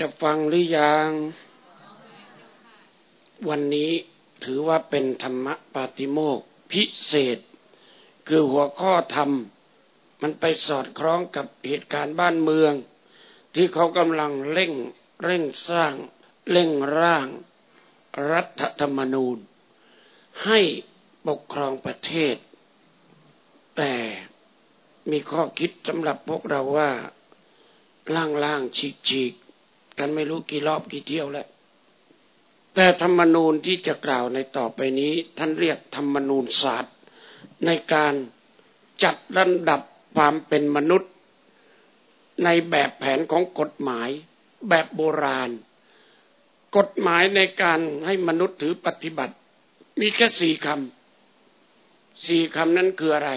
จะฟังหรือยัง วันนี้ถือว่าเป็นธรรมปาติโมกพิเศษ คือหัวข้อธรรม มันไปสอดคล้องกับเหตุการณ์บ้านเมือง ที่เขากำลังเร่งเร่งสร้าง เร่งร่าง รัฐธรรมนูญ ให้ปกครองประเทศ แต่มีข้อคิดสำหรับพวกเราว่าล่างๆฉีก กันไม่รู้กี่รอบกี่เที่ยวแล้ว แต่ธรรมนูญที่จะกล่าวในต่อไปนี้ ท่านเรียกธรรมนูญศาสตร์ ในการจัดระดับความเป็นมนุษย์ ในแบบแผนของกฎหมาย แบบโบราณ กฎหมายในการให้มนุษย์ถือปฏิบัติ มีแค่สี่คำสี่คำนั้นคืออะไร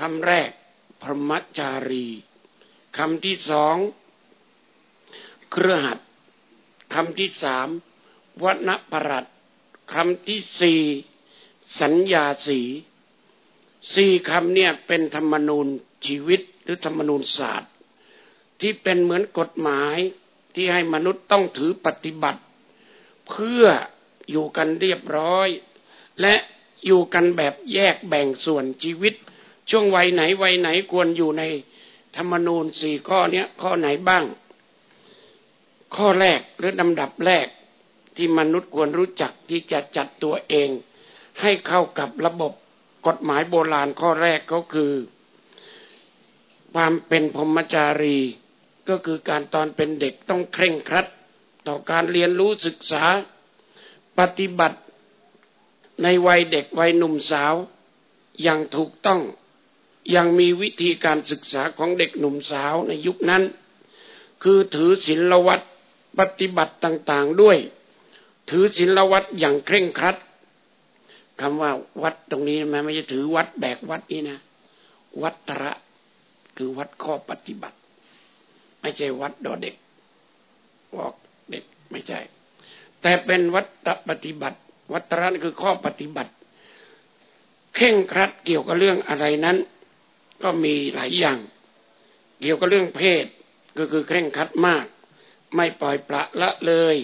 คำแรกพรหมจารีคำที่สอง เครือหัดคำที่สามวนปรัตคำที่สี่สัญญาสีสี่คำเนี่ยเป็นธรรมนูญชีวิตหรือธรรมนูญศาสตร์ ที่เป็นเหมือนกฎหมายที่ให้มนุษย์ต้องถือปฏิบัติ เพื่ออยู่กันเรียบร้อย และอยู่กันแบบแยกแบ่งส่วนชีวิต ช่วงวัยไหนวัยไหนควรอยู่ในธรรมนูญสี่ข้อเนี้ยข้อไหนบ้าง ข้อแรกหรือลำดับแรกที่มนุษย์ควรรู้จักที่จะจัดตัวเอง ให้เข้ากับระบบกฎหมายโบราณข้อแรกก็คือ ความเป็นพรหมจารีก็คือการตอนเป็นเด็กต้องเคร่งครัด ต่อการเรียนรู้ศึกษาปฏิบัติในวัยเด็กวัยหนุ่มสาวอย่างถูกต้องยังมีวิธีการศึกษาของเด็กหนุ่มสาวในยุคนั้น คือถือศีลวัด ปฏิบัติต่างๆด้วย ถือศีลวัดอย่างเคร่งครัดคำว่าวัดตรงนี้มันไม่ใช่ถือวัดแบกวัดนี่นะ วัดตระคือวัดข้อปฏิบัติ ไม่ใช่วัดดอเด็กบอกเด็กไม่ใช่ แต่เป็นวัดปฏิบัติ วัดตระคือข้อปฏิบัติเข่งครัดเกี่ยวกับเรื่องอะไรนั้น ก็มีหลายอย่าง เกี่ยวกับเรื่องเพศก็คือเคร่งครัดมาก ไม่ปล่อยปละละเลย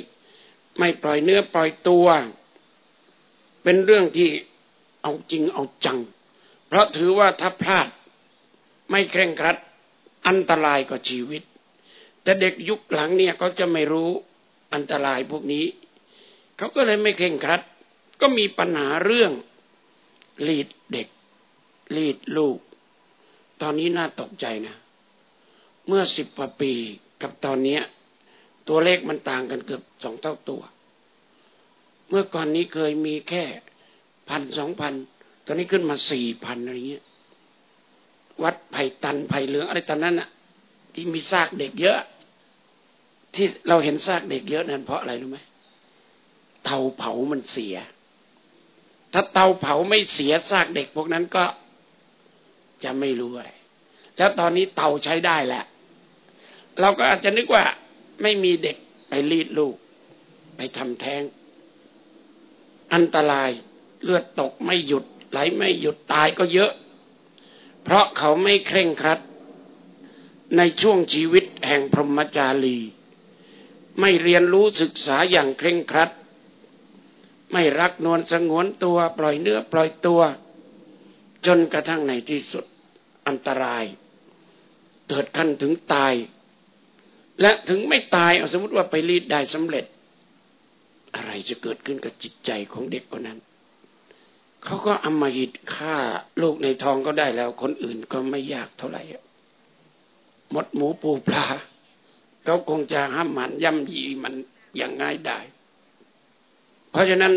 ไม่ปล่อยเนื้อปล่อยตัว เป็นเรื่องที่เอาจริงเอาจัง เพราะถือว่าถ้าพลาด ไม่เคร่งครัด อันตรายกับชีวิต แต่เด็กยุคหลังเนี่ยเขาจะไม่รู้อันตรายพวกนี้ เขาก็เลยไม่เคร่งครัด ก็มีปัญหาเรื่องลีดเด็กลีดลูก ตอนนี้น่าตกใจนะ เมื่อสิบกว่าปีกับตอนเนี้ย ตัวเลขมันต่างกันเกือบสองเท่าตัว เมื่อก่อนนี้เคยมีแค่พันสองพันตอนนี้ขึ้นมาสี่พันอะไรเงี้ย วัดไผ่ตันไผ่เหลืองอะไรตอนนั้นอะที่มีซากเด็กเยอะ ที่เราเห็นซากเด็กเยอะนั้นเพราะอะไรรู้ไหมเตาเผามันเสีย ถ้าเตาเผาไม่เสียซากเด็กพวกนั้นก็จะไม่รู้อะไรแล้วตอนนี้เตาใช้ได้แหล้วเราก็อาจจะนึกว่า ไม่มีเด็กไปรีดลูก ไปทำแท้ง อันตรายเลือดตกไม่หยุด ไหลไม่หยุดตายก็เยอะ เพราะเขาไม่เคร่งครัด ในช่วงชีวิตแห่งพรหมจารี ไม่เรียนรู้ศึกษาอย่างเคร่งครัด ไม่รักนวลสงวนตัวปล่อยเนื้อปล่อยตัว จนกระทั่งในที่สุดอันตราย เกิดขั้นถึงตาย และถึงไม่ตายเอาสมมติว่าไปรีดได้สำเร็จ อะไรจะเกิดขึ้นกับจิตใจของเด็กคนนั้น เขาก็อมหิตฆ่าลูกในท้องก็ได้แล้ว คนอื่นก็ไม่ยากเท่าไหร่หมดหมูปูปลาเขาคงจะห้ามมันย่ำยีมันอย่างง่ายได้ เพราะฉะนั้น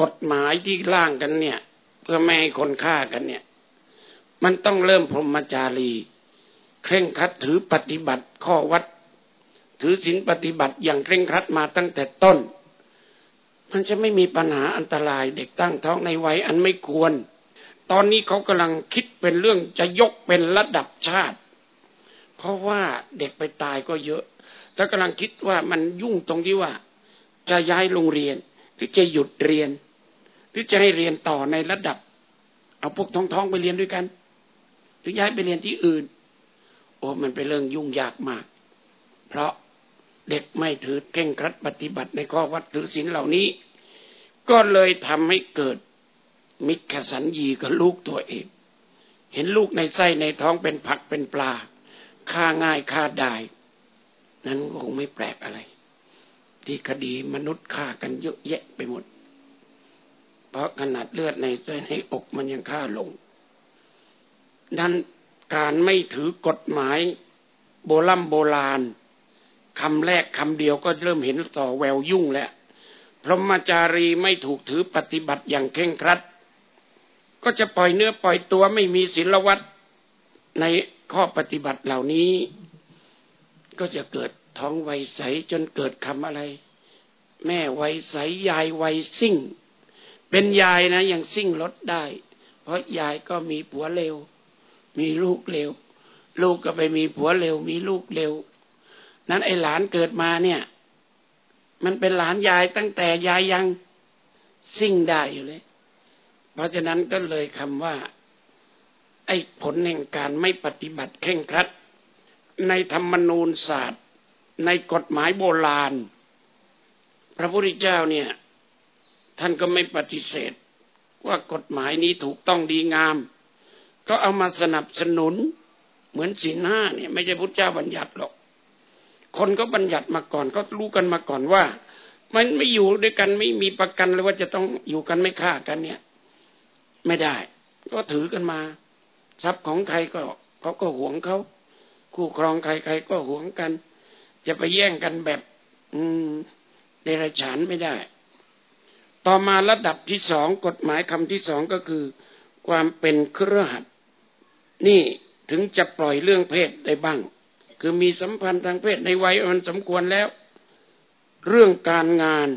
กฎหมายที่ร่างกันเนี่ย เพื่อไม่ให้คนฆ่ากันเนี่ย มันต้องเริ่มพรหมจารี เคร่งครัดถือปฏิบัติข้อวัด ถือศีลปฏิบัติอย่างเคร่งครัดมาตั้งแต่ต้น มันจะไม่มีปัญหาอันตรายเด็กตั้งท้องในวัยอันไม่ควร ตอนนี้เขากำลังคิดเป็นเรื่องจะยกเป็นระดับชาติ เพราะว่าเด็กไปตายก็เยอะ แล้วกำลังคิดว่ามันยุ่งตรงที่ว่า จะย้ายโรงเรียน หรือจะหยุดเรียน หรือจะให้เรียนต่อในระดับ เอาพวกท้องๆไปเรียนด้วยกัน หรือย้ายไปเรียนที่อื่นโอ้มันเป็นเรื่องยุ่งยากมาก เพราะ เด็กไม่ถือเก่งครัดปฏิบัติในข้อวัดถือศีลเหล่านี้ ก็เลยทำให้เกิดมิจฉสัญญีกับลูกตัวเอง เห็นลูกในไส้ในท้องเป็นผักเป็นปลาฆ่าง่ายฆ่าได้นั้นคงไม่แปลกอะไร ที่คดีมนุษย์ฆ่ากันเยอะแยะไปหมด เพราะขนาดเลือดในไส้ในอกมันยังฆ่าลงนั้นการไม่ถือกฎหมายโบรโบราณ คำแรกคำเดียวก็เริ่มเห็นต่อแววยุ่งแล้วพระมจารีไม่ถูกถือปฏิบัติอย่างเคร่งครัด ก็จะปล่อยเนื้อปล่อยตัวไม่มีศีลวัตในข้อปฏิบัติเหล่านี้ ก็จะเกิดท้องไวใสจนเกิดคำอะไร แม่ไวใสยายไวซิ่ง เป็นยายนะยังซิ่งรถได้ เพราะยายก็มีผัวเร็ว มีลูกเร็ว ลูกก็ไปมีผัวเร็ว มีลูกเร็ว นั้นไอ้หลานเกิดมาเนี่ย มันเป็นหลานยายตั้งแต่ยายยังซิ่งได้อยู่เลย เพราะฉะนั้นก็เลยคำว่า ไอ้ผลแห่งการไม่ปฏิบัติเคร่งครัด ในธรรมนูญศาสตร์ ในกฎหมายโบราณ พระพุทธเจ้าเนี่ย ท่านก็ไม่ปฏิเสธ ว่ากฎหมายนี้ถูกต้องดีงาม ก็เอามาสนับสนุน เหมือนศีลห้าเนี่ย ไม่ใช่พุทธเจ้าบัญญัติหรอก คนก็บัญญัติมาก่อนก็รู้กันมาก่อนว่า มันไม่อยู่ด้วยกันไม่มีประกันเลยว่าจะต้องอยู่กันไม่ฆ่ากันเนี่ย ไม่ได้ ก็ถือกันมา ทรัพย์ของใครก็เขาก็หวงเขาคู่ครองใครใครก็หวงกัน จะไปแย่งกันแบบ อืมเดรัจฉานไม่ได้ ต่อมาระดับที่สองกฎหมายคำที่สองก็คือ ความเป็นเครือขัดนี่ถึงจะปล่อยเรื่องเพศได้บ้าง คือมีสัมพันธ์ทางเพศในวัยมันสมควรแล้ว เรื่องการงาน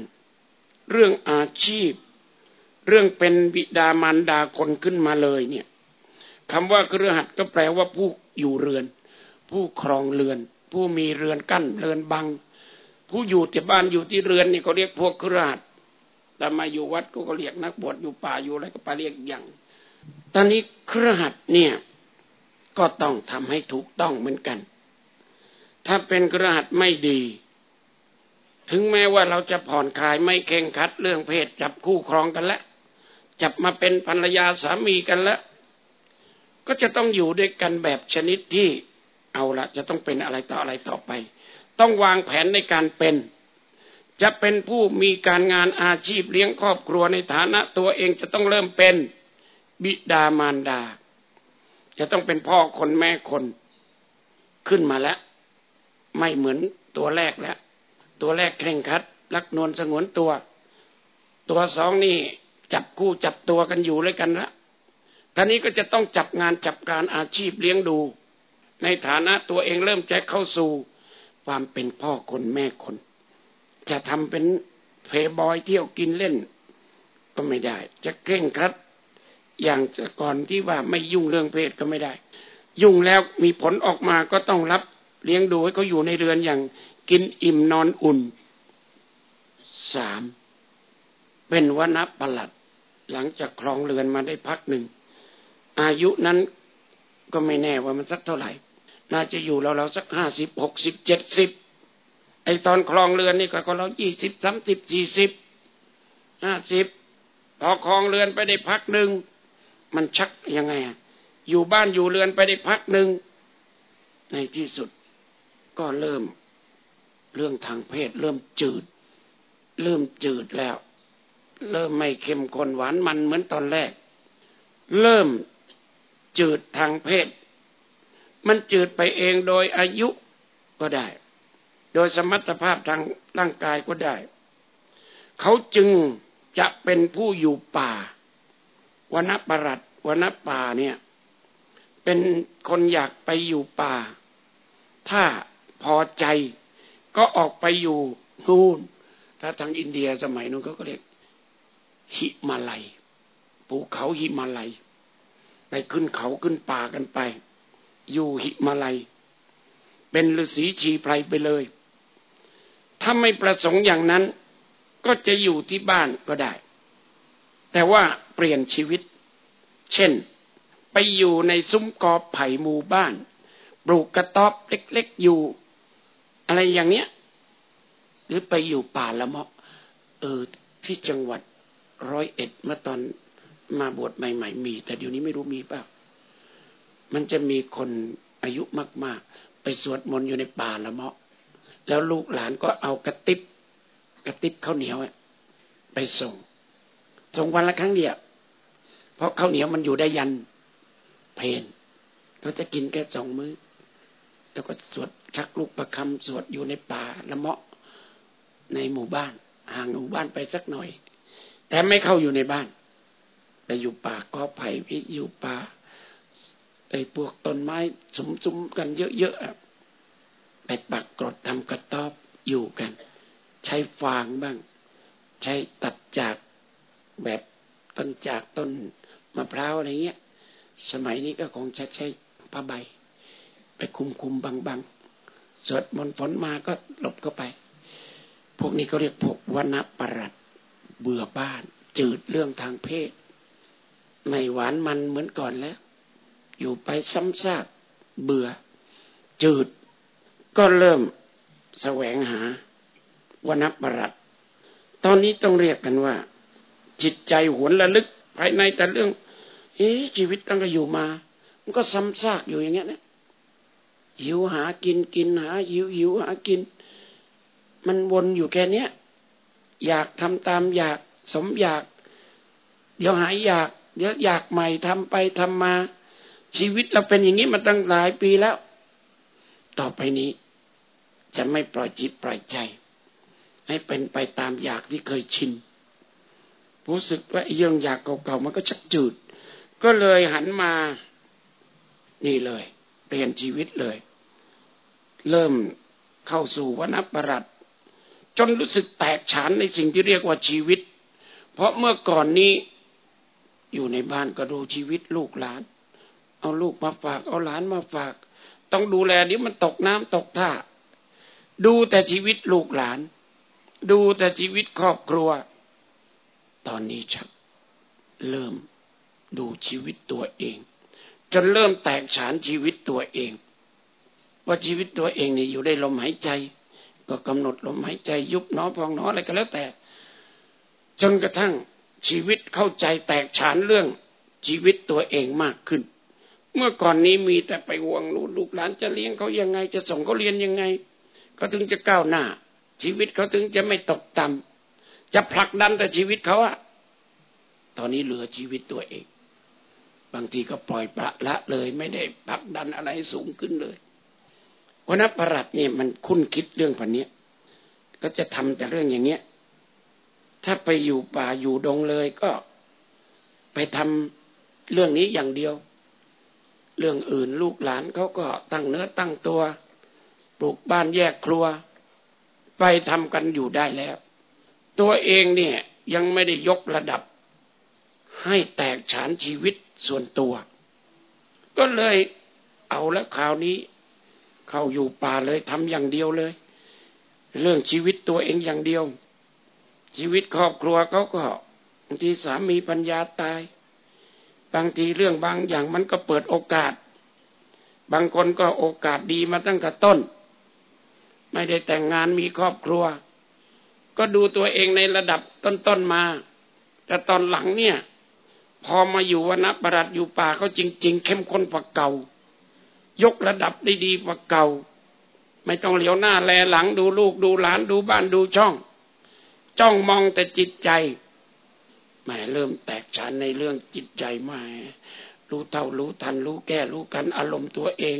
เรื่องอาชีพ เรื่องเป็นบิดามารดาคนขึ้นมาเลยเนี่ยคำว่าเครือขัดก็แปลว่าผู้อยู่เรือน ผู้ครองเรือน ผู้มีเรือนกั้นเรือนบัง ผู้อยู่ที่บ้านอยู่ที่เรือนนี่เขาเรียกพวกเครือขัดแต่มาอยู่วัดก็เรียกนักบวชอยู่ป่าอยู่อะไรก็ไปเรียกอย่าง ตอนนี้เครือขัดเนี่ยก็ต้องทำให้ถูกต้องเหมือนกัน ถ้าเป็นเครือขัดไม่ดี ถึงแม้ว่าเราจะผ่อนคลายไม่เข่งคัดเรื่องเพศจับคู่ครองกันแล้วจับมาเป็นภรรยาสามีกันแล้ว ก็จะต้องอยู่ด้วยกันแบบชนิดที่เอาละจะต้องเป็นอะไรต่ออะไรต่อไป ต้องวางแผนในการเป็น จะเป็นผู้มีการงานอาชีพเลี้ยงครอบครัวในฐานะตัวเองจะต้องเริ่มเป็นบิดามารดา จะต้องเป็นพ่อคนแม่คนขึ้นมาแล้ว ไม่เหมือนตัวแรกแล้ว ตัวแรกเคร่งคัดรักนวลสงวนตัว ตัวสองนี่จับคู่จับตัวกันอยู่เลยกันละท่านี้ก็จะต้องจับงานจับการอาชีพเลี้ยงดู ในฐานะตัวเองเริ่มจะเข้าสู่ความเป็นพ่อคนแม่คน จะทำเป็นเพย์บอยเที่ยวกินเล่น ก็ไม่ได้ จะเคร่งครัดอย่างก่อนที่ว่าไม่ยุ่งเรื่องเพศก็ไม่ได้ ยุ่งแล้วมีผลออกมาก็ต้องรับ เลี้ยงดูให้เขาอยู่ในเรือนอย่างกินอิ่มนอนอุ่นสามเป็นวณประหลัด หลังจากครองเรือนมาได้พักหนึ่ง อายุนั้นก็ไม่แน่ว่ามันสักเท่าไหร่ น่าจะอยู่เราเราสักห้าสิบหกสิบเจ็ดสิบไอตอนคลองเรือนนี่ก็เรายี่สิบสามสิบสี่สิบห้าสิบพอคลองเรือนไปได้พักหนึ่งมันชักยังไงอะอยู่บ้านอยู่เรือนไปได้พักหนึ่งในที่สุด ก็เริ่มเรื่องทางเพศ เริ่มจืด เริ่มจืดแล้ว เริ่มไม่เข้มข้นหวานมันเหมือนตอนแรก เริ่มจืดทางเพศ มันจืดไปเองโดยอายุก็ได้ โดยสมรรถภาพทางร่างกายก็ได้ เขาจึงจะเป็นผู้อยู่ป่าวนปรัตวนป่าเนี่ย เป็นคนอยากไปอยู่ป่า ถ้า พอใจ ก็ออกไปอยู่นู่น ถ้าทางอินเดียสมัยนู้นเขาก็เรียกหิมาลัยภูเขาหิมาลัย ไปขึ้นเขาขึ้นป่ากันไป อยู่หิมาลัย เป็นฤาษีชีไพรไปเลย ถ้าไม่ประสงค์อย่างนั้น ก็จะอยู่ที่บ้านก็ได้ แต่ว่าเปลี่ยนชีวิต เช่น ไปอยู่ในซุ้มกอไผ่หมู่บ้าน ปลูกกระต๊อบเล็กๆอยู่ อะไรอย่างเนี้ย หรือไปอยู่ป่าละเมาะ เออ ที่จังหวัดร้อยเอ็ดเมื่อตอนมาบวชใหม่ ๆ มี แต่เดี๋ยวนี้ไม่รู้มีเปล่ามันจะมีคนอายุมาก ๆ ไปสวดมนต์อยู่ในป่าละเมาะ แล้วลูกหลานก็เอากระติบกระติบข้าวเหนียวไปส่ง ส่งวันละครั้งเดียวเพราะข้าวเหนียวมันอยู่ได้ยันเพนเราจะกินแค่สองมือ้อ แล้วก็สวด ชักลูกประคำสวดอยู่ในป่าละเมาะในหมู่บ้านห่างหมู่บ้านไปสักหน่อย แต่ไม่เข้าอยู่ในบ้าน ไปอยู่ป่ากอไผ่ไปอยู่ป่าไอ้พวกต้นไม้สมุมกันเยอะๆไปปักกรดทำกระต๊อบอยู่กัน ใช้ฟางบ้าง ใช้ตัดจากแบบต้นจากต้นมะพร้าวอะไรเงี้ย สมัยนี้ก็คงจะใช้ผ้าใบ ไปคุมคุมบังบัง สวดมนต์ฝนมาก็หลบเข้าไป พวกนี้เขาเรียกพวกวณปรัดเบื่อบ้าน จืดเรื่องทางเพศ ไม่หวานมันเหมือนก่อนแล้ว อยู่ไปซ้ำซากเบื่อ จืด ก็เริ่มแสวงหาวณปรัดตอนนี้ต้องเรียกกันว่า จิตใจหวนระลึกภายในแต่เรื่อง เอ๊ชีวิตตั้งแต่อยู่มา มันก็ซ้ำซากอยู่อย่างเงี้ยเนะ หิวหากินกินหาหิวหิวหากิน มันวนอยู่แค่เนี้ยอยากทำตามอยากสมอยาก เดี๋ยวหายอยากเดี๋ยวอยากใหม่ทำไปทำมา ชีวิตเราเป็นอย่างนี้มาตั้งหลายปีแล้ว ต่อไปนี้ จะไม่ปล่อยจิตปล่อยใจ ให้เป็นไปตามอยากที่เคยชินรู้สึกว่าเรื่องอยากเก่าๆมันก็ชักจืด ก็เลยหันมา นี่เลย เปลี่ยนชีวิตเลย เริ่มเข้าสู่วนปรัตจนรู้สึกแตกฉานในสิ่งที่เรียกว่าชีวิต เพราะเมื่อก่อนนี้อยู่ในบ้านก็ดูชีวิตลูกหลาน เอาลูกมาฝากเอาหลานมาฝาก ต้องดูแลเดี๋ยวมันตกน้ำตกท่า ดูแต่ชีวิตลูกหลาน ดูแต่ชีวิตครอบครัว ตอนนี้ชักเริ่มดูชีวิตตัวเอง จนเริ่มแตกฉานชีวิตตัวเอง ว่าชีวิตตัวเองนี่อยู่ได้ลมหายใจ ก็กำหนดลมหายใจ ยุบหนอพองหนออะไรก็แล้วแต่ จนกระทั่งชีวิตเข้าใจแตกฉานเรื่องชีวิตตัวเองมากขึ้น เมื่อก่อนนี้มีแต่ไปห่วงลูกลูกหลานจะเลี้ยงเขายังไง จะส่งเขาเรียนยังไงเขาถึงจะก้าวหน้า ชีวิตเขาถึงจะไม่ตกต่ำจะผลักดันแต่ชีวิตเขาอะตอนนี้เหลือชีวิตตัวเอง บางทีก็ปล่อยประละเลยไม่ได้ผลักดันอะไรสูงขึ้นเลย วันนัประหลัดเนี่ยมันคุ้นคิดเรื่องพันนี้ก็จะทำแต่เรื่องอย่างเนี้ย ถ้าไปอยู่ป่าอยู่ดงเลยก็ไปทำเรื่องนี้อย่างเดียว เรื่องอื่นลูกหลานเขาก็ตั้งเนื้อตั้งตัว ปลูกบ้านแยกครัว ไปทำกันอยู่ได้แล้ว ตัวเองเนี่ยยังไม่ได้ยกระดับ ให้แตกฉานชีวิตส่วนตัว ก็เลยเอาแล้วคราวนี้ เข้าอยู่ป่าเลยทำอย่างเดียวเลย เรื่องชีวิตตัวเองอย่างเดียว ชีวิตครอบครัวเขาก็บางทีสามีปัญญาตาย บางทีเรื่องบางอย่างมันก็เปิดโอกาส บางคนก็โอกาสดีมาตั้งแต่ต้น ไม่ได้แต่งงานมีครอบครัว ก็ดูตัวเองในระดับต้นๆมา แต่ตอนหลังเนี่ย พอมาอยู่วนประดัดอยู่ป่าเขาจริง ๆ เข้มข้นกว่าเก่า ยกระดับได้ดีกว่าเก่า ไม่ต้องเหลียวหน้าแลหลังดูลูกดูหลานดูบ้านดูช่อง จ้องมองแต่จิตใจแหมเริ่มแตกฉานในเรื่องจิตใจมารู้เท่ารู้ทันรู้แก้รู้กันอารมณ์ตัวเอง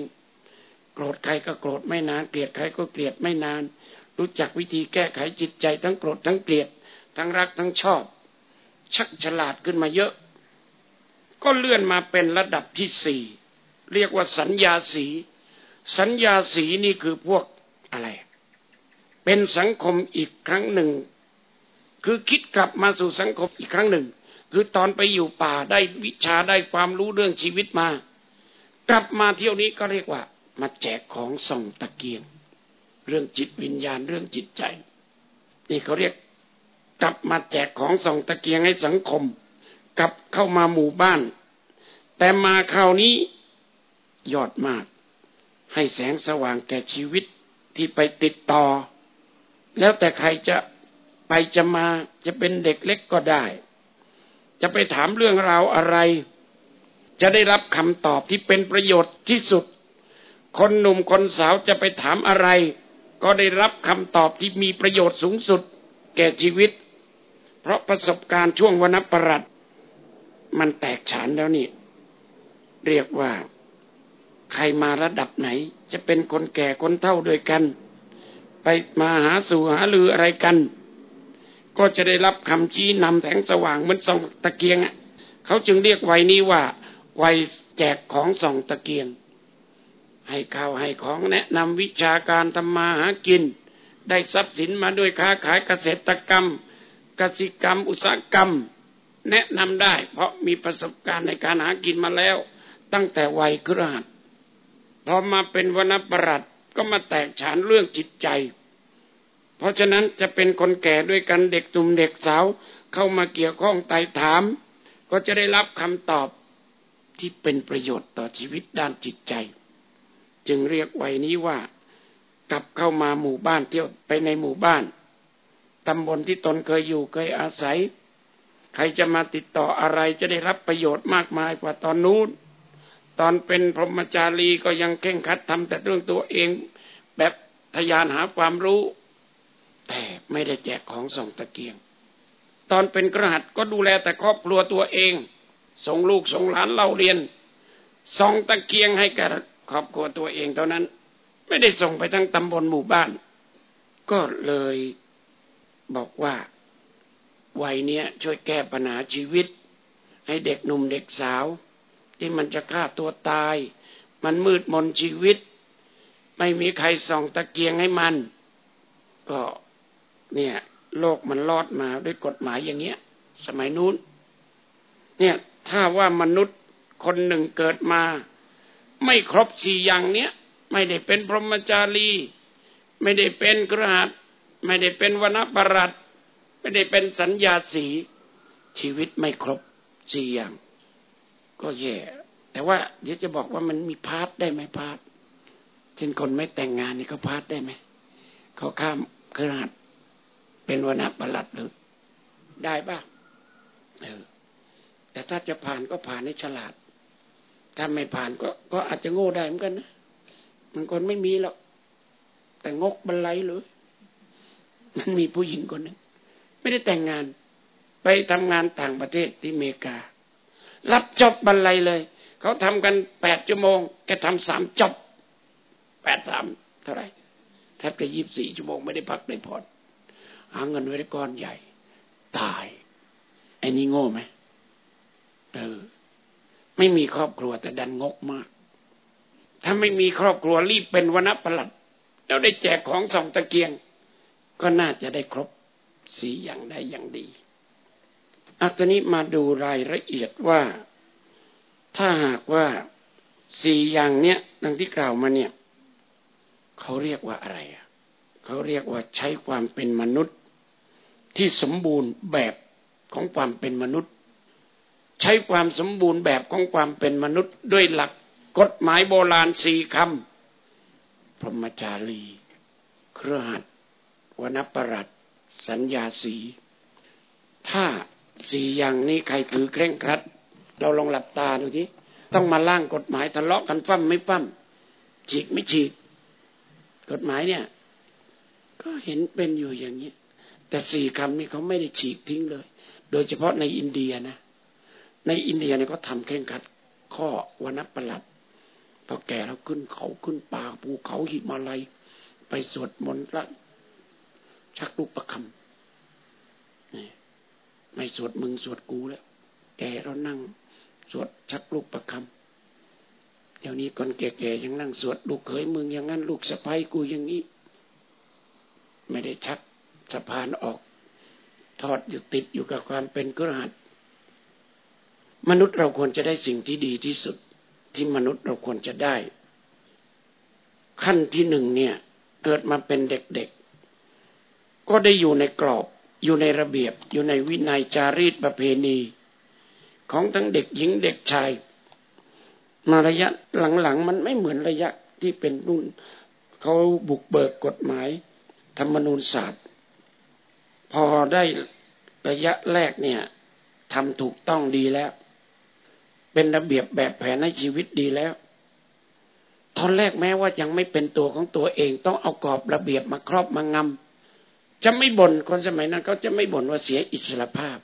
โกรธใครก็โกรธไม่นาน เกลียดใครก็เกลียดไม่นาน รู้จักวิธีแก้ไขจิตใจ ทั้งโกรธทั้งเกลียด ทั้งรักทั้งชอบ ชักฉลาดขึ้นมาเยอะ ก็เลื่อนมาเป็นระดับที่สี่ เรียกว่าสัญญาสี สัญญาสีนี่คือพวกอะไร เป็นสังคมอีกครั้งหนึ่ง คือคิดกลับมาสู่สังคมอีกครั้งหนึ่ง คือตอนไปอยู่ป่าได้วิชาได้ความรู้เรื่องชีวิตมา กลับมาเที่ยวนี้ก็เรียกว่า มาแจกของส่องตะเกียง เรื่องจิตวิญญาณเรื่องจิตใจ นี่เขาเรียกกลับมาแจกของส่องตะเกียงให้สังคม กลับเข้ามาหมู่บ้าน แต่มาคราวนี้ ยอดมาก ให้แสงสว่างแก่ชีวิตที่ไปติดต่อ แล้วแต่ใครจะไปจะมาจะเป็นเด็กเล็กก็ได้ จะไปถามเรื่องราวอะไร จะได้รับคำตอบที่เป็นประโยชน์ที่สุด คนหนุ่มคนสาวจะไปถามอะไร ก็ได้รับคำตอบที่มีประโยชน์สูงสุด แก่ชีวิต เพราะประสบการณ์ช่วงวันประหลัดมันแตกฉานแล้วนี่ เรียกว่า ใครมาระดับไหน จะเป็นคนแก่คนเฒ่าด้วยกัน ไปมาหาสู่หาลืออะไรกัน ก็จะได้รับคำชี้นำแสงสว่างเหมือนส่องตะเกียงอะเขาจึงเรียกวัยนี้ว่าวัยแจกของส่องตะเกียง ให้ข้าวให้ของแนะนำวิชาการทำมาหากิน ได้ทรัพย์สินมาด้วยค้าขายเกษตรกรรมกสิกรรมอุตสาหกรรม แนะนำได้ เพราะมีประสบการณ์ในการหากินมาแล้ว ตั้งแต่วัยกรหัด พอมาเป็นวนประหลัดก็มาแตกฉานเรื่องจิตใจ เพราะฉะนั้นจะเป็นคนแก่ด้วยกันเด็กตุ่มเด็กสาวเข้ามาเกี่ยวข้องไต่ถาม ก็จะได้รับคำตอบที่เป็นประโยชน์ต่อชีวิตด้านจิตใจ จึงเรียกวัยนี้ว่ากลับเข้ามาหมู่บ้านเที่ยวไปในหมู่บ้านตำบลที่ตนเคยอยู่เคยอาศัย ใครจะมาติดต่ออะไรจะได้รับประโยชน์มากมายกว่าตอนนู้น ตอนเป็นพรหมจารีก็ยังเข่งคัดทำแต่เรื่องตัวเองแบบทยานหาความรู้ แต่ไม่ได้แจกของส่งตะเกียง ตอนเป็นกระหัตก็ดูแลแต่ครอบครัวตัวเอง ส่งลูกส่งหลานเล่าเรียน ส่งตะเกียงให้กับครอบครัวตัวเองเท่านั้น ไม่ได้ส่งไปทั้งตำบลหมู่บ้าน ก็เลยบอกว่าวัยเนี้ยช่วยแก้ปัญหาชีวิต ให้เด็กหนุ่มเด็กสาว ที่มันจะฆ่าตัวตาย มันมืดมนชีวิต ไม่มีใครส่องตะเกียงให้มัน ก็เนี่ย โลกมันรอดมาด้วยกฎหมายอย่างเงี้ย สมัยนู้น เนี่ยถ้าว่ามนุษย์คนหนึ่งเกิดมา ไม่ครบสี่อย่างเนี้ยไม่ได้เป็นพรหมจารี ไม่ได้เป็นคฤหัสถ์ไม่ได้เป็นวนปรัสถ์ไม่ได้เป็นสันยาสีชีวิตไม่ครบสี่อย่าง ก็แย่ แต่ว่าเดี๋ยวจะบอกว่ามันมีพาร์ทได้ไหมพาร์ทเช่นคนไม่แต่งงานนี่เขาพาร์ทได้ไหมเขาข้ามขนาดเป็นวนาประหลัดหรือได้ป่ะเออแต่ถ้าจะผ่านก็ผ่านให้ฉลาด ถ้าไม่ผ่านก็ก็อาจจะโง่ได้เหมือนกันนะมันคนไม่มีหรอกแต่งกบรรลัยเลยมันมีผู้หญิงคนหนึ่งไม่ได้แต่งงาน ไปทำงานต่างประเทศที่อเมริกา รับจบบรรลัยเลย เขาทำกันแปดชั่วโมง แกทำสามจบแปดสามเท่าไหร่แทบจะยี่บสี่ชั่วโมงไม่ได้พักได้ผ่อนหาเงินไว้ได้ก้อนใหญ่ ตายไอ้นี่โง่ไหมเออไม่มีครอบครัวแต่ดันงกมาก ถ้าไม่มีครอบครัวรีบเป็นวณประหลัด แล้วได้แจกของสองตะเกียง ก็น่าจะได้ครบสีอย่างได้อย่างดี อัตนี้มาดูรายละเอียดว่า ถ้าหากว่าสี่อย่างเนี้ยดังที่กล่าวมาเนี่ย เขาเรียกว่าอะไรอะเขาเรียกว่าใช้ความเป็นมนุษย์ที่สมบูรณ์แบบของความเป็นมนุษย์ ใช้ความสมบูรณ์แบบของความเป็นมนุษย์ ด้วยหลักกฎหมายโบราณสี่คำพรหมจารี เครือหัดวนปรัตสัญญาสี ถ้า สี่อย่างนี้ใครถือเคร่งครัด เราลองหลับตาดูทีต้องมาล่างกฎหมายทะเลาะกันฟั่มไม่ฟั่มฉีกไม่ฉีก กฎหมายเนี่ย ก็เห็นเป็นอยู่อย่างนี้แต่สี่คำนี้เขาไม่ได้ฉีกทิ้งเลย โดยเฉพาะในอินเดียนะ ในอินเดียเนี่ยเขาทาเคร่งครัด ข้อวันประหลัดพอแก่แล้วขึ้นเขาขึ้นป่าภูเขาหิมาลัย ไปสวดมนต์ละชักลูกประคำนี่ ไม่สวดมึงสวดกูแล้วแกเรานั่งสวดชักลูกประคำเดี๋ยวนี้คนแก่ๆยังนั่งสวดลูกเขยมึงอย่างนั้นลูกสะพ้ายกูอย่างนี้ ไม่ได้ชักสะพานออก ทอดอยู่ติดอยู่กับความเป็นกระหัตมนุษย์เราควรจะได้สิ่งที่ดีที่สุด ที่มนุษย์เราควรจะได้ ขั้นที่หนึ่งเนี่ย เกิดมาเป็นเด็กๆก็ได้อยู่ในกรอบ อยู่ในระเบียบอยู่ในวินัยจารีตประเพณี ของทั้งเด็กหญิงเด็กชาย มาระยะหลังๆ มันไม่เหมือนระยะที่เป็นรุ่นเขาบุกเบิกกฎหมาย ธรรมนูญศาสตร์ พอได้ระยะแรกเนี่ยทำถูกต้องดีแล้ว เป็นระเบียบแบบแผนในชีวิตดีแล้วตอนแรกแม้ว่ายังไม่เป็นตัวของตัวเอง ต้องเอากรอบระเบียบมาครอบมางำ จะไม่บน่นคนสมัยนั้นเขาจะไม่บ่นว่าเสียอิสรภาพ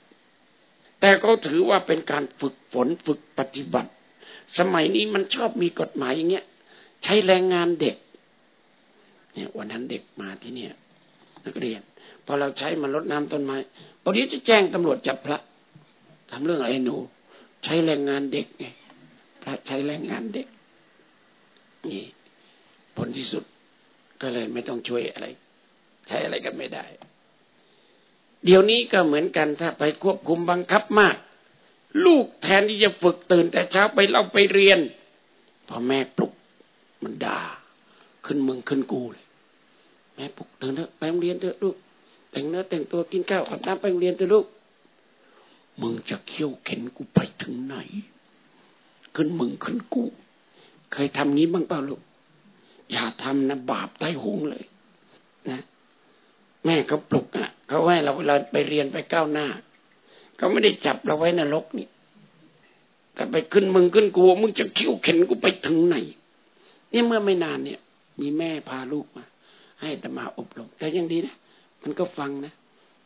แต่ก็ถือว่าเป็นการฝึกฝนฝึกปฏิบัติ สมัยนี้มันชอบมีกฎหมายอย่างเงี้ยใช้แรงงานเด็ก เนี่ยวันนั้นเด็กมาที่เนี่ยนักเรียนพอเราใช้มันลดน้ำต้นไม้พอดีจะแจ้งตำรวจจับพระทำเรื่องอะไรหนู ใช้แรงงานเด็กไงพระใช้แรงงานเด็ก นี่ ผลที่สุดก็เลยไม่ต้องช่วยอะไร ใช้อะไรกันไม่ได้ เดี๋ยวนี้ก็เหมือนกันถ้าไปควบคุมบังคับมาก ลูกแทนที่จะฝึกตื่นแต่เช้าไปเล่าไปเรียนพอแม่ปลุกมันด่าขึ้นเมืองขึ้นกูเลยแม่ปลุกตื่นเถอะไปโรงเรียนเถอะลูกแต่งเนื้อแต่งตัวกินข้าวอาบน้ำไปโรงเรียนเถอะลูกมึงจะเคี่ยวเข็นกูไปถึงไหน ขึ้นมึงขึ้นกู เคยทำงี้บ้างเปล่าลูก อย่าทำนะบาปใต้หงเลย นะ แม่เขาปลุกอะเขาให้เราเราไปเรียนไปก้าวหน้าเขาไม่ได้จับเราไว้นรกนี่แต่ไปขึ้นมึงขึ้นกูมึงจะคิ้วเข็นกูไปถึงไหนนี่เมื่อไม่นานเนี่ย มีแม่พาลูกมา ให้ตมาอบรมแต่ยังดีนะมันก็ฟังนะ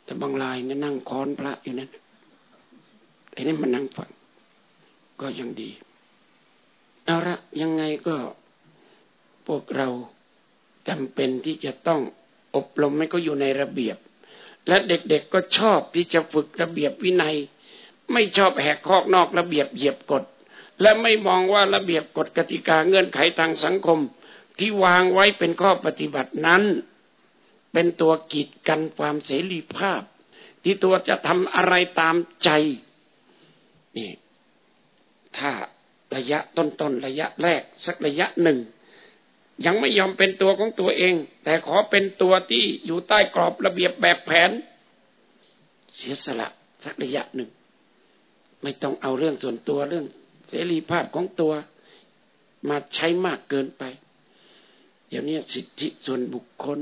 แต่บางรายเนี่ยนั่งค้อนพระอยู่นั่นแต่นี่มันนั่งฟัง ก็ยังดีเอาละยังไงก็พวกเราจำเป็นที่จะต้อง อบรมให้เขาอยู่ในระเบียบ และเด็กๆก็ชอบที่จะฝึกระเบียบวินัย ไม่ชอบแหกคอกนอกระเบียบเหยียบกฎ และไม่มองว่าระเบียบกฎกติกาเงื่อนไขทางสังคม ที่วางไว้เป็นข้อปฏิบัตินั้น เป็นตัวกีดกันความเสรีภาพ ที่ตัวจะทำอะไรตามใจนี่ถ้าระยะต้นๆระยะแรกสักระยะหนึ่ง ยังไม่ยอมเป็นตัวของตัวเอง แต่ขอเป็นตัวที่อยู่ใต้กรอบระเบียบแบบแผน เสียสละสักระยะหนึ่ง ไม่ต้องเอาเรื่องส่วนตัวเรื่อง เสรีภาพของตัว มาใช้มากเกินไป เดี๋ยวนี้สิทธิส่วนบุคคล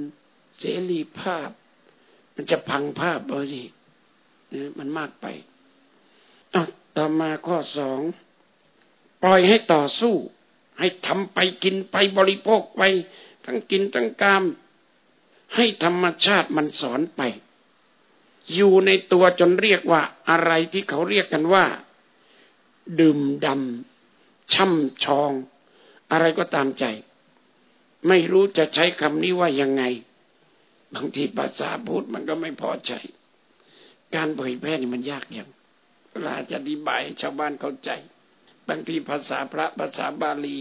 เสรีภาพ มันจะพังภาพเอาดิมันมากไปต่อมาข้อสอง ปล่อยให้ต่อสู้ ให้ทำไปกินไปบริโภคไป ทั้งกินทั้งกาม ให้ธรรมชาติมันสอนไป อยู่ในตัวจนเรียกว่าอะไรที่เขาเรียกกันว่า ดื่มดำช่ำชอง อะไรก็ตามใจ ไม่รู้จะใช้คำนี้ว่ายังไง บางทีภาษาพูดมันก็ไม่พอใจ การเผยแพร่นี่มันยากอย่างเวลาจะอธิบายชาวบ้านเข้าใจ บางทีภาษาพระภาษาบาลี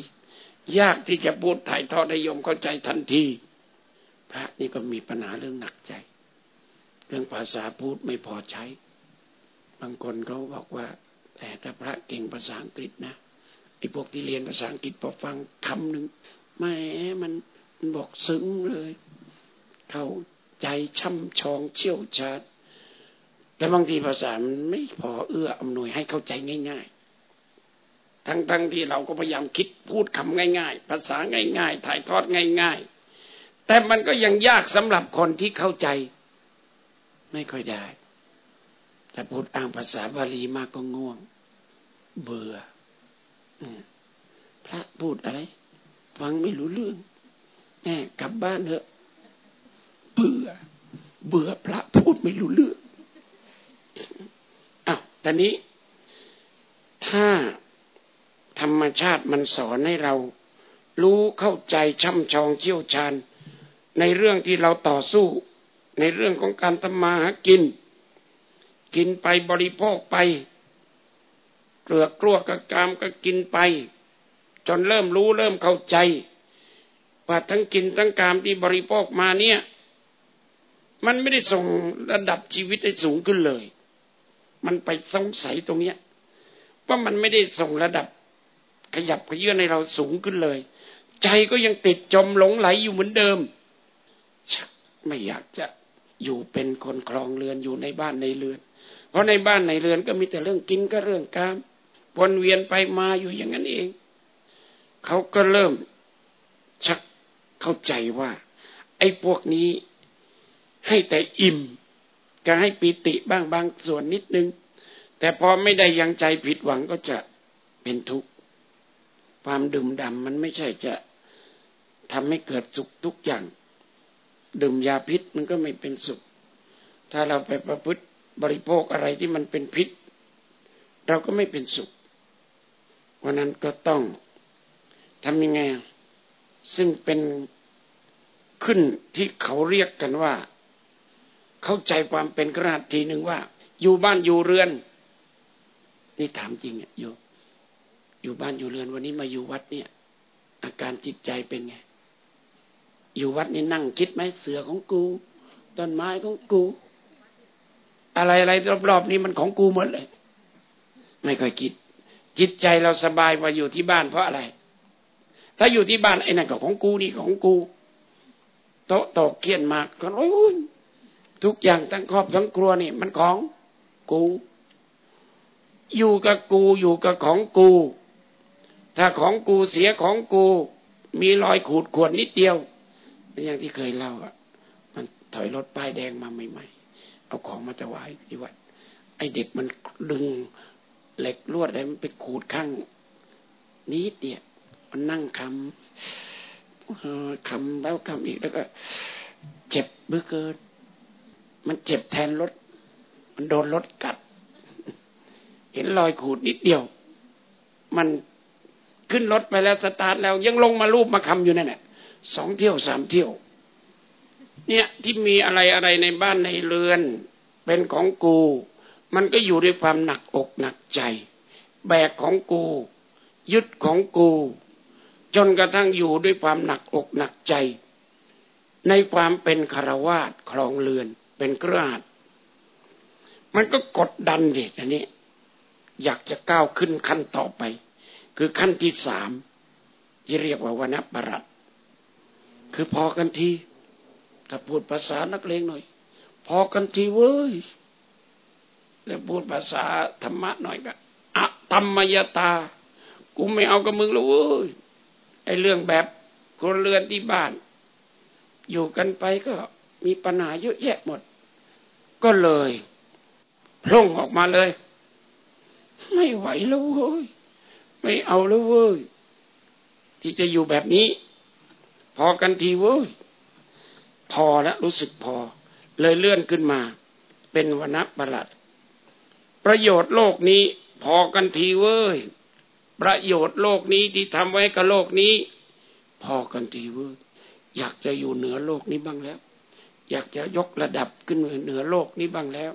ยากที่จะพูดถ่ายทอดให้โยมเข้าใจทันที พระนี่ก็มีปัญหาเรื่องหนักใจ เรื่องภาษาพูดไม่พอใช้ บางคนเขาบอกว่า แต่ถ้าพระเก่งภาษาอังกฤษนะไอ้พวกที่เรียนภาษาอังกฤษพอฟังคำหนึ่งไม่มันมันบอกซึ้งเลย เข้าใจช่ำชองเชี่ยวชาญแต่บางทีภาษามันไม่พอเอื้ออำนวยให้เข้าใจง่าย ทั้งๆทที่เราก็พยายามคิดพูดคำง่าย ๆ ภาษาง่าย ๆ ถ่ายทอดง่าย ๆ แต่มันก็ยังยากสำหรับคนที่เข้าใจ ไม่ค่อยได้แต่พูดอ่างภาษาบาลีมากก็ง่วง เบื่อพระพูดอะไร ฟังไม่รู้เรื่องแม่กลับบ้านเถอะ เบื่อ เบื่อพระพูดไม่รู้เรื่องอ้าวตอนนี้ ถ้า ธรรมชาติมันสอนให้เรา รู้เข้าใจช่ำชองเชี่ยวชาญ ในเรื่องที่เราต่อสู้ ในเรื่องของการทำมาหากิน กินไปบริโภคไปเกลือกลัวกระกามก็กินไป จนเริ่มรู้เริ่มเข้าใจว่าทั้งกินทั้งกามที่บริโภคมาเนี่ย มันไม่ได้ส่งระดับชีวิตให้สูงขึ้นเลย มันไปสงสัยตรงเนี้ยว่ามันไม่ได้ส่งระดับ ขยับขยื่นในเราสูงขึ้นเลย ใจก็ยังติดจมหลงไหลอยู่เหมือนเดิมชักไม่อยากจะอยู่เป็นคนครองเรือนอยู่ในบ้านในเรือน เพราะในบ้านในเรือนก็มีแต่เรื่องกินก็เรื่องกามวนเวียนไปมาอยู่อย่างนั้นเอง เขาก็เริ่มชักเข้าใจว่า ไอ้พวกนี้ให้แต่อิ่มก็ให้ปีติบ้างบางส่วนนิดนึง แต่พอไม่ได้ยังใจผิดหวังก็จะเป็นทุกข์ ความดื่มดำมันไม่ใช่จะทำให้เกิดสุขทุกอย่าง ดื่มยาพิษมันก็ไม่เป็นสุข ถ้าเราไปประพฤติบริโภคอะไรที่มันเป็นพิษ เราก็ไม่เป็นสุขเพราะนั้นก็ต้องทำยังไง ซึ่งเป็นขึ้นที่เขาเรียกกันว่า เข้าใจความเป็นกระหัตทีหนึ่งว่า อยู่บ้านอยู่เรือน นี่ถามจริงอะโย อยู่บ้านอยู่เรือนวันนี้มาอยู่วัดเนี่ย อาการจิตใจเป็นไง อยู่วัดนี่นั่งคิดไหมเสือของกูต้นไม้ของกู อะไรอะไรรอบๆนี้มันของกูหมดเลย ไม่ค่อยคิด จิตใจเราสบายกว่าอยู่ที่บ้านเพราะอะไร ถ้าอยู่ที่บ้านไอ้นั่นก็ของกูนี่ของกูโต๊ะตกเกียนมากก็โอ้ยทุกอย่างทั้งครอบทั้งครัวนี่ มันของกู อยู่กับกูอยู่กับของกู ถ้าของกูเสียของกู มีรอยขูดข่วนนิดเดียวอย่างที่เคยเล่าอะ มันถอยรถป้ายแดงมาใหม่ๆเอาของมาถวายที่วัดไอเด็กมันดึงเหล็กลวดอะไรมันไปขูดข้างนิดเดียวมันนั่งคำคำแล้วคำอีกแล้วก็ เจ็บเบื่อเกินมันเจ็บแทนรถ มันโดนรถกัด เห็นรอยขูดนิดเดียว มัน ขึ้นรถไปแล้วสตาร์ทแล้ว ยังลงมารูปมาคำอยู่นั่นแหละสองเที่ยวสามเที่ยว เนี่ยที่มีอะไรอะไรในบ้านในเรือน เป็นของกู มันก็อยู่ด้วยความหนักอกหนักใจ แบกของกู ยึดของกู จนกระทั่งอยู่ด้วยความหนักอกหนักใจ ในความเป็นคารวาสครองเรือนเป็นกราดมันก็กดดันเด็กอันนี้ อยากจะก้าวขึ้นขั้นต่อไป คือขั้นที่สามที่เรียกว่าวณปรัตคือพอกันทีถ้าพูดภาษานักเลงหน่อย พอกันทีเว้ยแล้วพูดภาษาธรรมะหน่อยก็อะธรรมยตา กูไม่เอากับมึงแล้วเว้ยไอเรื่องแบบคนเรือนที่บ้าน อยู่กันไปก็มีปัญหาเยอะแยะหมด ก็เลยพุ่งออกมาเลย ไม่ไหวแล้วเว้ย ไม่เอาแล้วเว้ยที่จะอยู่แบบนี้ พอกันทีเว้ยพอแล้วรู้สึกพอ เลยเลื่อนขึ้นมา เป็นวณประหลัด ประโยชน์โลกนี้ พอกันทีเว้ยประโยชน์โลกนี้ที่ทำไว้กับโลกนี้ พอกันทีเว้ยอยากจะอยู่เหนือโลกนี้บ้างแล้ว อยากจะยกระดับขึ้นเหนือโลกนี้บ้างแล้ว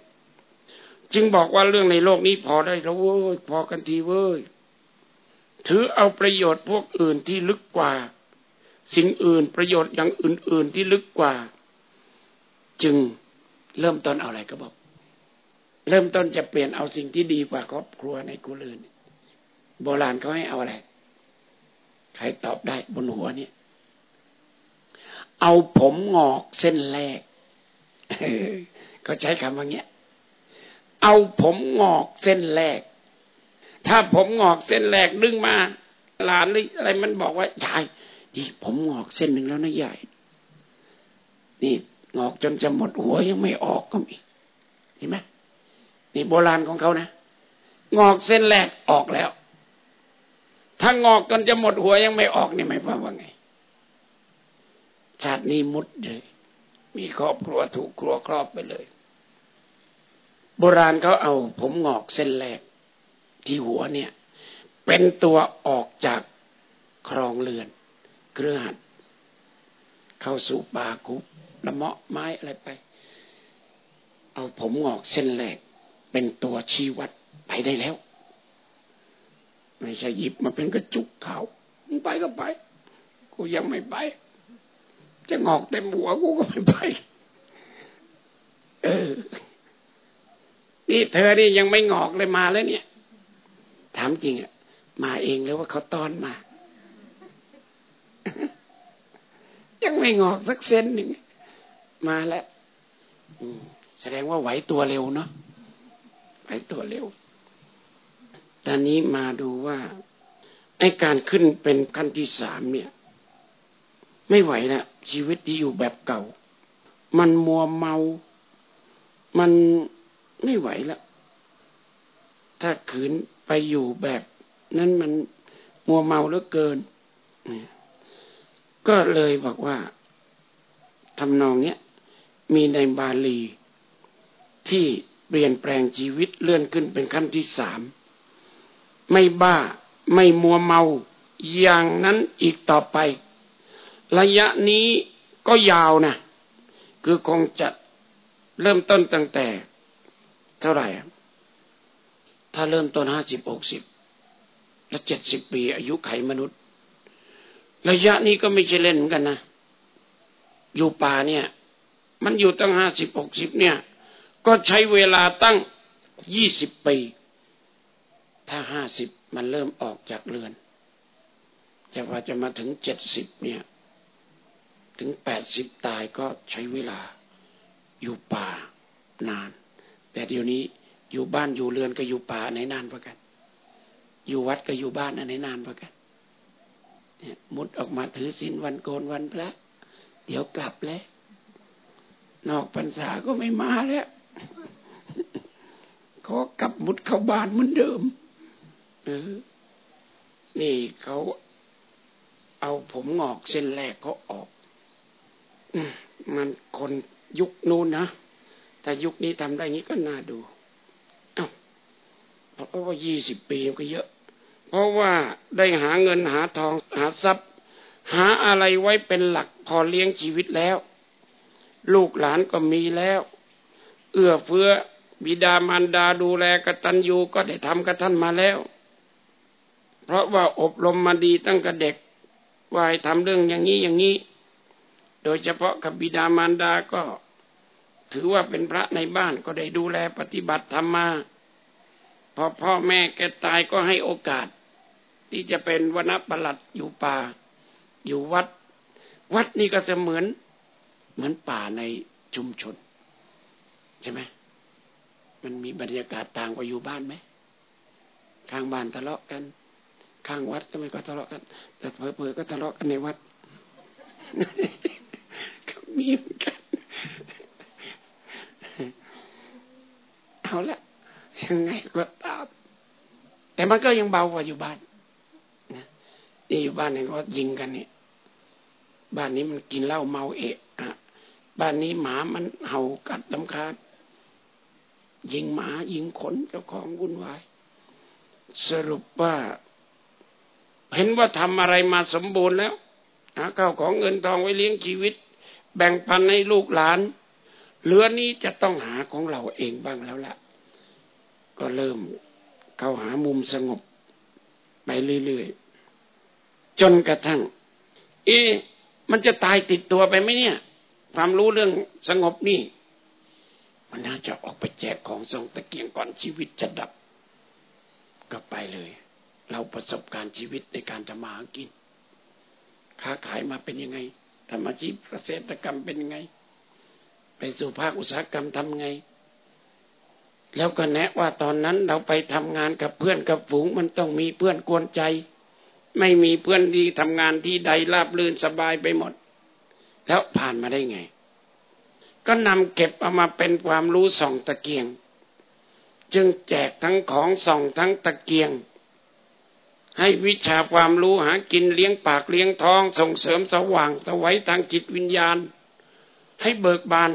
จึงบอกว่าเรื่องในโลกนี้พอได้แล้วเว้ยพอกันทีเว้ย ถือเอาประโยชน์พวกอื่นที่ลึกกว่า สิ่งอื่นประโยชน์อย่างอื่น ๆที่ลึกกว่า จึงเริ่มต้นเอาอะไรก็บอก เริ่มต้นจะเปลี่ยนเอาสิ่งที่ดีกว่าครอบครัวในกุลอื่นโบราณเขาให้เอาอะไรใครตอบได้บนหัวเนี่ย เอาผมงอกเส้นแรกเขาใช้คำว่าเงี้ย เอาผมงอกเส้นแรก ถ้าผมงอกเส้นแรกดึงมาหลานหรืออะไรมันบอกว่ายายนี่ผมงอกเส้นหนึ่งแล้วนะยายนี่งอกจนจะหมดหัวยังไม่ออกก็มีเห็นไหมนี่โบราณของเขานะงอกเส้นแรกออกแล้ว ถ้างอกจนจะหมดหัวยังไม่ออกนี่หมายความว่าไง ชาตินี้มุดเลยมีครอบครัวถูกครัวครอบไปเลย โบราณเขาเอา ผมงอกเส้นแรก ที่หัวเนี่ย เป็นตัวออกจากครองเรือน เครือหัดเข้าสู่ป่าคุบละเมาะไม้อะไรไป เอาผมงอกเส้นแรกเป็นตัวชี้วัดไปได้แล้ว ไม่ใช่หยิบมาเป็นกระจุกเขามึงไปก็ไป กูยังไม่ไป จะงอกเต็มหัวกูก็ไม่ไป เออ นี่เธอนี่ยังไม่งอกเลยมาแล้วเนี่ย ถามจริงอะมาเองหรือว่าเขาต้อนมา ยังไม่งอกสักเซนหนึ่งมาแล้วแสดงว่าไหวตัวเร็วเนาะไหวตัวเร็ว ตอนนี้มาดูว่าไอ้การขึ้นเป็นขั้นที่สามเนี่ย ไม่ไหวแล้วชีวิตที่อยู่แบบเก่า มันมัวเมา มันไม่ไหวแล้วถ้าขืน ไปอยู่แบบนั้นมันมัวเมาเหลือเกิน ก็เลยบอกว่าทำนองเนี้ยมีในบาลี ที่เปลี่ยนแปลงชีวิตเลื่อนขึ้นเป็นขั้นที่สามไม่บ้าไม่มัวเมาอย่างนั้นอีกต่อไป ระยะนี้ก็ยาวนะ คือคงจะเริ่มต้นตั้งแต่ เท่าไหร่ ถ้าเริ่มต้นห้าสิบหกสิบและเจ็ดสิบปีอายุไขมนุษย์ ระยะนี้ก็ไม่ใช่เล่นเหมือนกันนะ อยู่ป่าเนี่ย มันอยู่ตั้งห้าสิบหกสิบเนี่ย ก็ใช้เวลาตั้งยี่สิบปี ถ้าห้าสิบมันเริ่มออกจากเรือนจะว่าจะมาถึงเจ็ดสิบเนี่ย ถึงแปดสิบตายก็ใช้เวลาอยู่ป่านาน แต่เดี๋ยวนี้ อยู่บ้านอยู่เรือนก็อยู่ป่าไหนนานกว่ากัน อยู่วัดก็อยู่บ้านอันไหนนานกว่ากันเนี่ยมุดออกมาถือศีลวันโกนวันพระ เดี๋ยวกลับแล้ว นอกพรรษาก็ไม่มาแล้วขอกลับมุดเข้าบ้านเหมือนเดิมเออนี่เขาเอาผมงอกเส้นแรกเขาออก มันคนยุคนู้นนะ แต่ยุคนี้ทำได้งี้ก็น่าดู เพราะว่ายี่สิบปีก็เยอะ เพราะว่าได้หาเงินหาทองหาทรัพย์ หาอะไรไว้เป็นหลักพอเลี้ยงชีวิตแล้ว ลูกหลานก็มีแล้ว เอื้อเฟื้อบิดามารดาดูแลกตัญญูก็ได้ทำกับท่านมาแล้ว เพราะว่าอบรมมาดีตั้งแต่เด็กว่าให้ทำเรื่องอย่างนี้อย่างนี้ โดยเฉพาะกับบิดามารดาก็ ถือว่าเป็นพระในบ้านก็ได้ดูแลปฏิบัติธรรมมา พอพ่อแม่แกตายก็ให้โอกาส ที่จะเป็นวนปลัดอยู่ป่า อยู่วัด วัดนี่ก็จะเหมือนเหมือนป่าในชุมชน ใช่ไหมมันมีบรรยากาศต่างกว่าอยู่บ้านไหมข้างบ้านทะเลาะกัน ข้างวัดทำไมก็ทะเลาะกัน แต่เผลอๆก็ทะเลาะกันในวัดมีเหมือนกัน เอาละ ยังไงก็ตาม แต่มันก็ยังเบากว่าอยู่บ้านนะนี่อยู่บ้านเนี่ยก็ยิงกันเนี่ย บ้านนี้มันกินเหล้าเมาเอะอะบ้านนี้หมามันเห่ากัดลำคาญยิงหมายิงขนเจ้าของวุ่นวาย สรุปว่า เห็นว่าทำอะไรมาสมบูรณ์แล้วหาข้าวของเงินทองไว้เลี้ยงชีวิต แบ่งปันให้ลูกหลาน เหลือนี้จะต้องหาของเราเองบ้างแล้วละ ก็เริ่มเข้าหามุมสงบไปเรื่อยๆ จนกระทั่ง เอ๊มันจะตายติดตัวไปไหมเนี่ย ความรู้เรื่องสงบนี่ มันน่าจะออกไปแจกของส่งตะเกียงก่อนชีวิตจะดับ ก็ไปเลย เราประสบการณ์ชีวิตในการจะมาหากิน ค้าขายมาเป็นยังไงทำอาชีพเกษตรกรรมเป็นยังไง ไปสู่ภาคอุตสาหกรรมทำไง แล้วก็แนะว่าตอนนั้นเราไปทำงานกับเพื่อนกับฝูงมันต้องมีเพื่อนกวนใจ ไม่มีเพื่อนดีทำงานที่ใดราบรื่นสบายไปหมด แล้วผ่านมาได้ไง ก็นำเก็บเอามาเป็นความรู้ส่องตะเกียง จึงแจกทั้งของส่องทั้งตะเกียง ให้วิชาความรู้หากินเลี้ยงปากเลี้ยงท้องส่งเสริมสว่างสวัยทางจิตวิญญาณ ให้เบิกบาน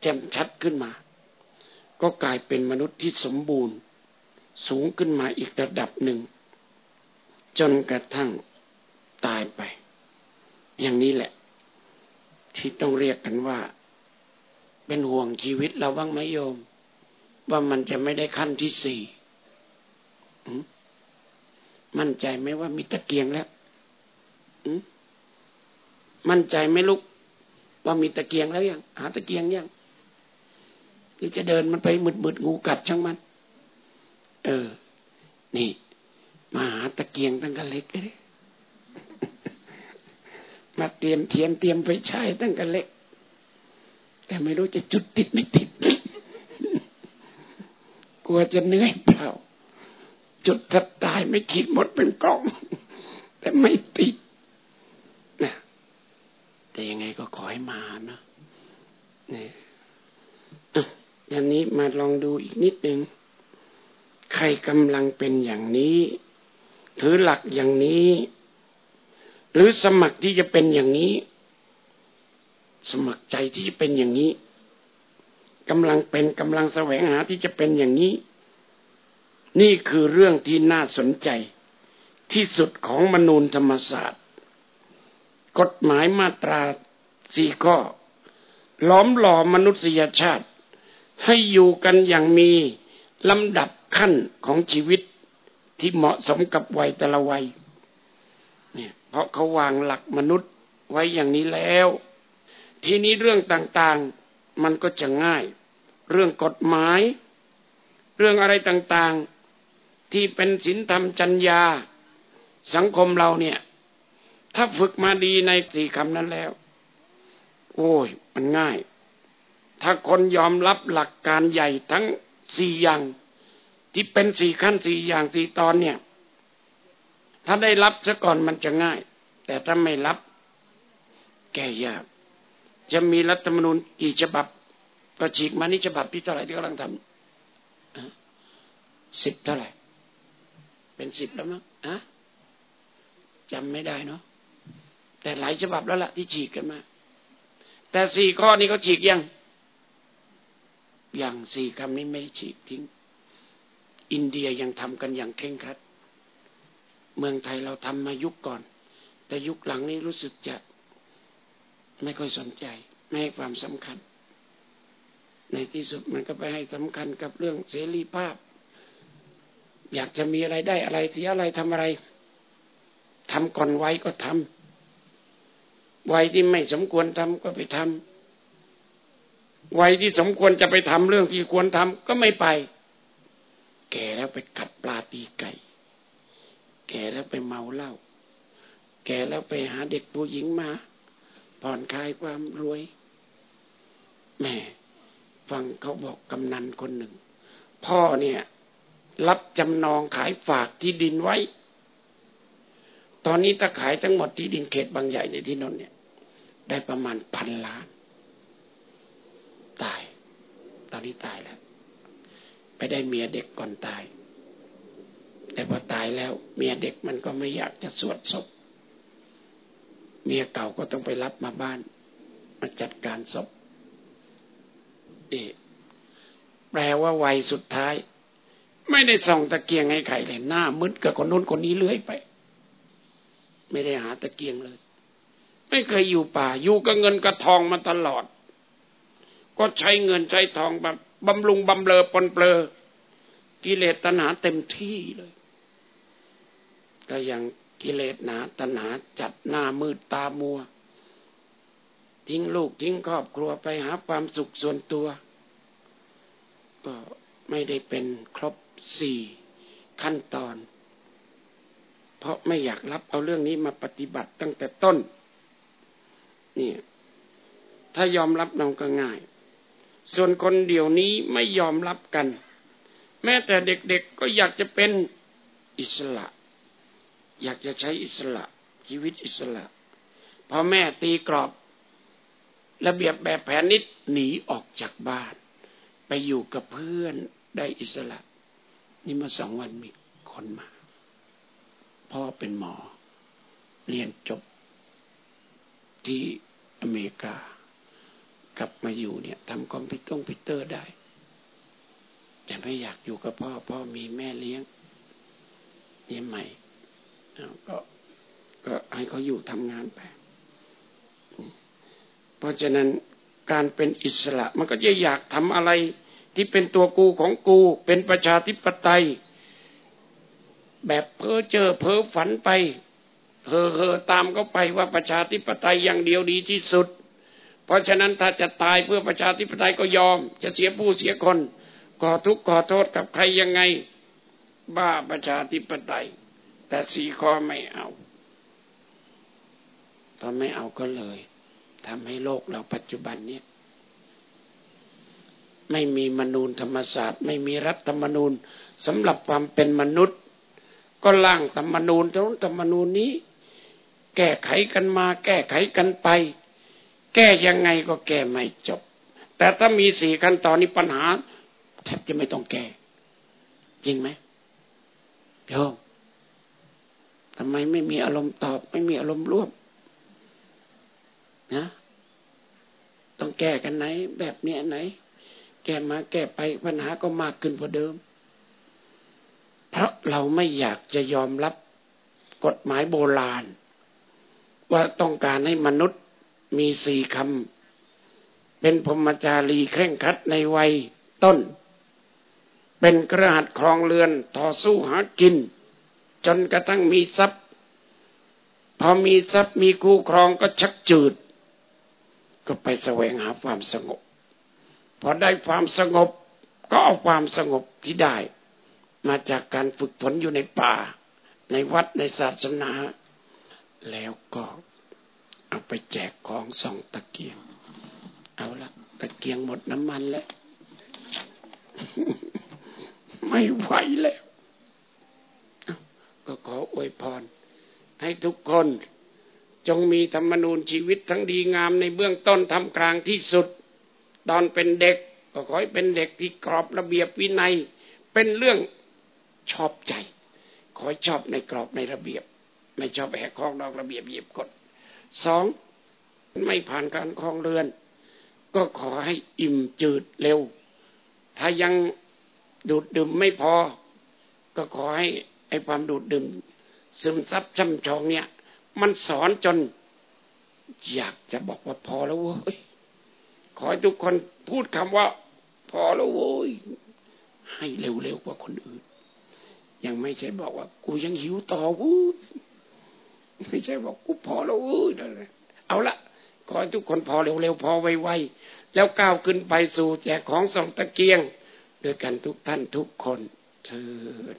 แจ่มชัดขึ้นมา ก็กลายเป็นมนุษย์ที่สมบูรณ์ สูงขึ้นมาอีกระดับหนึ่ง จนกระทั่งตายไป อย่างนี้แหละ ที่ต้องเรียกกันว่า เป็นห่วงชีวิตเราบ้างไหมโยม ว่ามันจะไม่ได้ขั้นที่สี่มั่นใจไหมว่ามีตะเกียงแล้วมั่นใจไหมลูกว่ามีตะเกียงแล้วยังหาตะเกียงยัง หรือจะเดินมันไปมืดมืดงูกัดช่างมัน เออ นี่มาหาตะเกียงตั้งแต่เล็กเลยมาเตรียมเทียนเตรียมไฟฉายตั้งแต่เล็ก แต่ไม่รู้จะจุดติดไม่ติด กลัวจะเหนื่อยเปล่า จุดทับตายไม่คิดหมดเป็นกล่องแต่ไม่ติดนะแต่ยังไงก็ขอให้มานะเนี่ย อย่างนี้มาลองดูอีกนิดหนึ่งใครกำลังเป็นอย่างนี้ ถือหลักอย่างนี้ หรือสมัครที่จะเป็นอย่างนี้ สมัครใจที่จะเป็นอย่างนี้กำลังเป็นกำลังแสวงหาที่จะเป็นอย่างนี้ นี่คือเรื่องที่น่าสนใจ ที่สุดของมนูลธรรมศาสตร์ กฎหมายมาตราสี่ข้อล้อมหล่อมนุษยชาติ ให้อยู่กันอย่างมีลำดับขั้นของชีวิตที่เหมาะสมกับวัยแต่ละวัยเนี่ยเพราะเขาวางหลักมนุษย์ไว้อย่างนี้แล้ว ทีนี้เรื่องต่างๆมันก็จะง่าย เรื่องกฎหมาย เรื่องอะไรต่างๆ ที่เป็นศีลธรรมจัญญา สังคมเราเนี่ย ถ้าฝึกมาดีในสี่คำนั้นแล้ว โอ้ย มันง่าย ถ้าคนยอมรับหลักการใหญ่ทั้งสี่อย่าง ที่เป็นสี่ขั้นสี่อย่างสี่ตอนเนี่ย ถ้าได้รับซะก่อนมันจะง่าย แต่ถ้าไม่รับ แก่ยากจะมีรัฐธรรมนูญกี่ฉบับ ก็ฉีกมานี่ฉบับที่เท่าไหร่ที่กำลังทำสิบเท่าไหร่ เป็นสิบแล้วมั้งอะจำไม่ได้เนาะแต่หลายฉบับแล้วล่ะที่ฉีกกันมา แต่สี่ข้อนี้ก็ฉีกยัง อย่างสี่คำนี้ไม่ฉีกทิ้ง อินเดียยังทำกันอย่างเคร่งครัด เมืองไทยเราทำมายุคก่อน แต่ยุคหลังนี้รู้สึกจะไม่ค่อยสนใจ ไม่ให้ความสำคัญ ในที่สุดมันก็ไปให้สำคัญกับเรื่องเสรีภาพ อยากจะมีอะไรได้อะไรเสียอะไรทำอะไรทำก่อนไว้ก็ทำไวัยที่ไม่สมควรทำก็ไปทำ วัยที่สมควรจะไปทำเรื่องที่ควรทำก็ไม่ไป แก่แล้วไปกัดปลาตีไก่ แก่แล้วไปเมาเหล้าแก่แล้วไปหาเด็กผู้หญิงมา ผ่อนคลายความรวย แม่ฟังเขาบอกกำนันคนหนึ่ง พ่อเนี่ย รับจำนองขายฝากที่ดินไว้ ตอนนี้ถ้าขายทั้งหมดที่ดินเขตบางใหญ่ในที่นนเนี่ย ได้ประมาณพันล้านตาย ต อนนี้ตายแล้ว ไปได้เมียเด็กก่อนตาย แต่พอตายแล้วเมียเด็กมันก็ไม่อยากจะสวดศพ เมียเก่าก็ต้องไปรับมาบ้านมาจัดการศพเอแปลว่าวัยสุดท้าย ไม่ได้ส่องตะเกียงให้ใครเลยหน้ามึดกับคนนู้นคนนี้เลื้อยไป ไม่ได้หาตะเกียงเลย ไม่เคยอยู่ป่า อยู่กับเงินกับทองมาตลอด ก็ใช้เงินใช้ทองแบบบำรุงบำเลอปนเปลือกิเลสตัณหาเต็มที่เลย ก็ยังกิเลสหนาตัณหาจัดหน้ามืดตามัว ทิ้งลูกทิ้งครอบครัวไปหาความสุขส่วนตัว ก็ไม่ได้เป็นครบสี่ขั้นตอน เพราะไม่อยากรับเอาเรื่องนี้มาปฏิบัติตั้งแต่ต้น นี่ ถ้ายอมรับน้องก็ง่าย ส่วนคนเดี๋ยวนี้ไม่ยอมรับกัน แม้แต่เด็กๆก็อยากจะเป็นอิสระ อยากจะใช้อิสระชีวิตอิสระพอแม่ตีกรอบ ระเบียบแบบแผนนิดหนีออกจากบ้าน ไปอยู่กับเพื่อนได้อิสระ นี่มาสองวันมีคนมา พ่อเป็นหมอ เรียนจบที่อเมริกา กลับมาอยู่เนี่ยทำคอมพิวเตอร์พิเตอร์ได้ แต่ไม่อยากอยู่กับพ่อ พ่อมีแม่เลี้ยงเนี่ยใหม่ก็ก็ให้เขาอยู่ทำงานไป เพราะฉะนั้นการเป็นอิสระมันก็จะอยากทำอะไร ที่เป็นตัวกูของกู เป็นประชาธิปไตย แบบเพ้อเจ้อเพ้อฝันไปเห่อเห่อตามเขาไปว่าประชาธิปไตยอย่างเดียวดีที่สุด เพราะฉะนั้นถ้าจะตายเพื่อประชาธิปไตยก็ยอม จะเสียผู้เสียคนก่อทุกข์ก่อโทษกับใครยังไง บ้าประชาธิปไตย แต่สีข้อไม่เอาพอไม่เอาก็เลยทำให้โลกเราปัจจุบันเนี้ยไม่มีมนูญธรรมศาสตร์ ไม่มีรัฐธรรมนูญสำหรับความเป็นมนุษย์ ก็ล่างธรรมนูญทั้งธรรมนูญนี้ แก้ไขกันมา แก้ไขกันไป แก้ยังไงก็แก้ไม่จบ แต่ถ้ามีสี่ขั้นตอนนี้ปัญหาแทบจะไม่ต้องแก้ จริงไหมโยมทำไมไม่มีอารมณ์ตอบ ไม่มีอารมณ์ร่วมนะต้องแก้กันไหน แบบเนี้ยไหน แก้มาแก้ไปปัญหาก็มากขึ้นกว่าเดิม เพราะเราไม่อยากจะยอมรับกฎหมายโบราณ ว่าต้องการให้มนุษย์ มีสี่คำ เป็นพรมจารีเคร่งครัดในวัยต้น เป็นกระหัตครองเรือนต่อสู้หากิน จนกระทั่งมีทรัพย์ พอมีทรัพย์มีคู่ครองก็ชักจืด ก็ไปแสวงหาความสงบ พอได้ความสงบก็เอาความสงบที่ได้ มาจากการฝึกฝนอยู่ในป่า ในวัดในศาสนา แล้วก็ เอาไปแจกของสองตะเกียง เอาละตะเกียงหมดน้ำมันแล้ว ไม่ไหวแล้ว ก็ขออวยพร ให้ทุกคนจงมีธรรมนูญชีวิตทั้งดีงามในเบื้องต้นทำกลางที่สุด ตอนเป็นเด็กก็ขอให้เป็นเด็กที่กรอบระเบียบวินัย เป็นเรื่องชอบใจ ขอให้ชอบในกรอบในระเบียบ ไม่ชอบแหกข้องนอกระเบียบเหยียบกฎ สองไม่ผ่านการคลองเรือน ก็ขอให้อิ่มจืดเร็ว ถ้ายังดูดดื่มไม่พอ ก็ขอให้ไอ้ความดูดดื่ม ซึมซับจำชองเนี่ย มันสอนจน อยากจะบอกว่าพอแล้วเว้ยขอให้ทุกคนพูดคำว่า พอแล้วเว้ยให้เร็วๆกว่าคนอื่น ยังไม่ใช่บอกว่า กูยังหิวต่อวู้ ไม่ใช่บอกกูพอแล้วเออนั่นแหละเอาละขอให้ทุกคนพอเร็วๆพอไวๆแล้วก้าวขึ้นไปสู่แจกของสองตะเกียง ด้วยกันทุกท่านทุกคนเชิญ